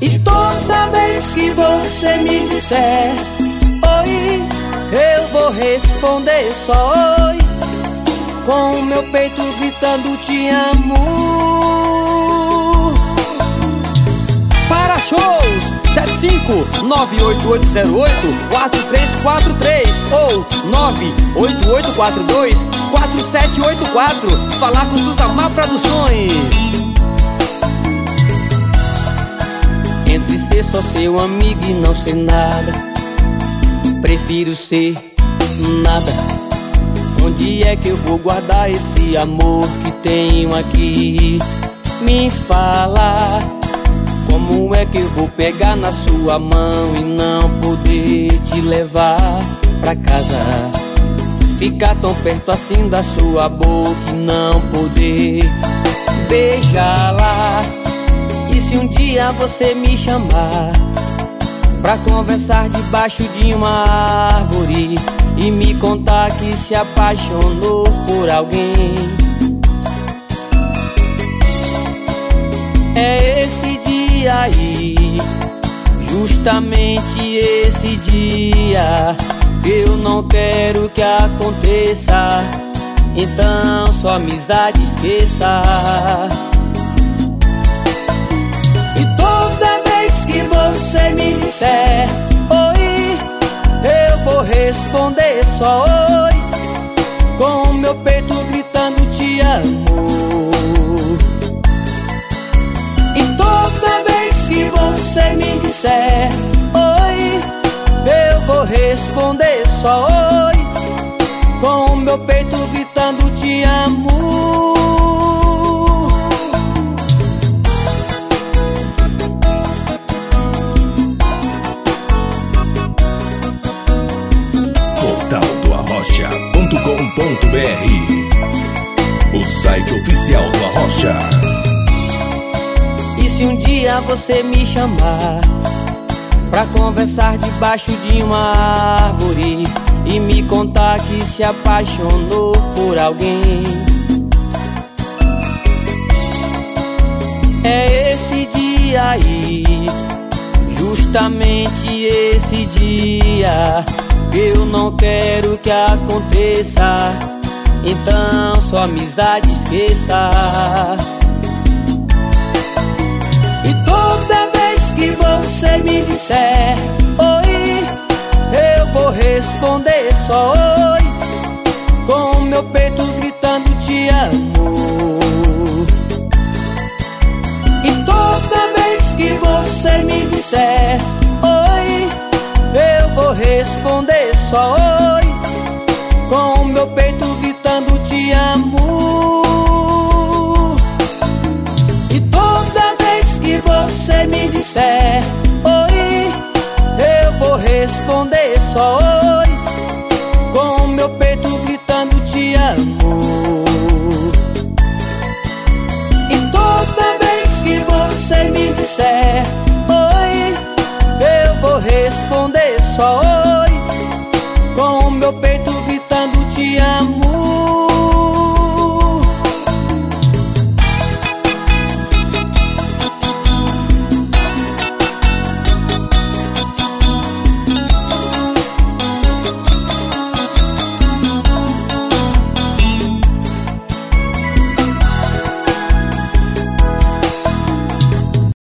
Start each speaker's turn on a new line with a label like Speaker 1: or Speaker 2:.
Speaker 1: E toda vez que você me disser oi, eu vou responder só oi. Com o meu peito gritando te amo. Para shows 75-98808-4343 ou 98842-4784. Falar com Susamar Produções. Só seu amigo e não ser nada, prefiro ser nada. Onde é que eu vou guardar esse amor que tenho aqui? Me fala. Como é que eu vou pegar na sua mão e não poder te levar pra casa? Ficar tão perto assim da sua boca e não poder beijá-la. Se um dia você me chamar pra conversar debaixo de uma árvore e me contar que se apaixonou por alguém? É esse dia aí, justamente esse dia eu não quero que aconteça. Então só amizade esqueça. Disser oi, eu vou responder só oi, com o meu peito gritando te amo. E toda vez que você me disser oi, eu vou responder só oi, com o meu peito
Speaker 2: portaldoarrocha.com.br O site oficial do Arrocha.
Speaker 1: E se um dia você me chamar Pra conversar debaixo de uma árvore E me contar que se apaixonou por alguém? É esse dia aí Justamente esse dia Eu não quero que aconteça Então só amizade esqueça E toda vez que você me disser oi, eu vou responder só oi, com meu peito gritando te amo. E toda vez que você me disser oi, eu vou responder com o meu peito gritando te amo E toda vez que você me disser oi Eu vou responder só oi Com o meu peito gritando te amo E toda vez que você me disser oi Eu vou responder só oi Com o meu peito